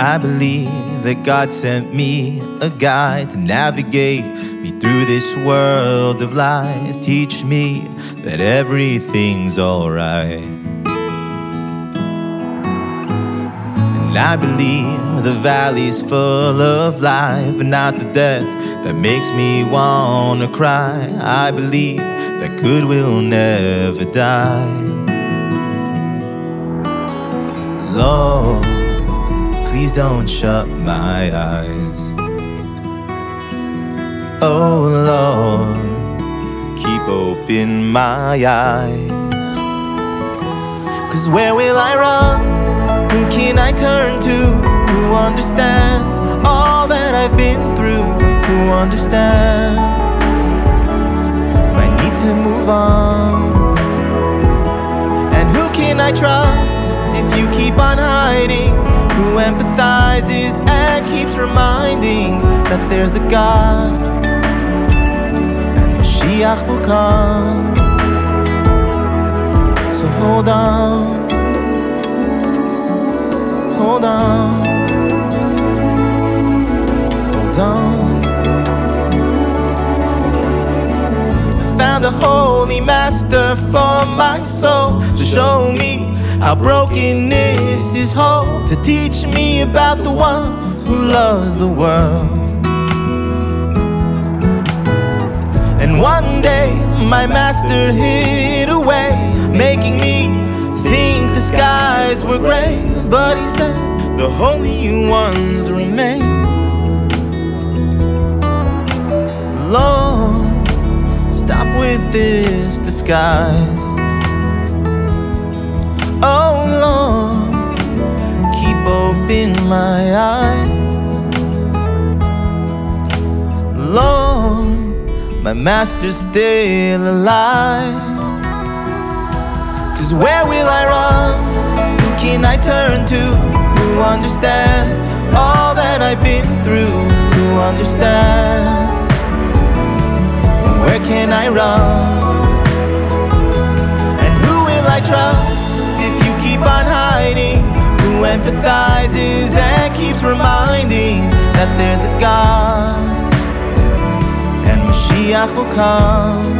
I believe that God sent me a guide to navigate me through this world of lies. Teach me that everything's alright. And I believe the valley's full of life, and not the death that makes me wanna cry. I believe that good will never die. Lord, please don't shut my eyes. Oh Lord, keep open my eyes. Cause where will I run? Who can I turn to? Who understands all that I've been through? Who understands my need to move on? And who can I trust if you keep on hiding? Who empathizes and keeps reminding that there's a God and Mashiach will come. So hold on, hold on, hold on. I found a holy master for my soul to show me how brokenness is whole, to teach me about the one who loves the world. And one day my master hid away, making me think the skies were gray. But he said, The holy ones remain. Lord, stop with this disguise. My eyes. Lord, my master's still alive. Cause where will I run? Who can I turn to? Who understands all that I've been through? Who understands? Where can I run? Reminding that there's a God and Mashiach will come.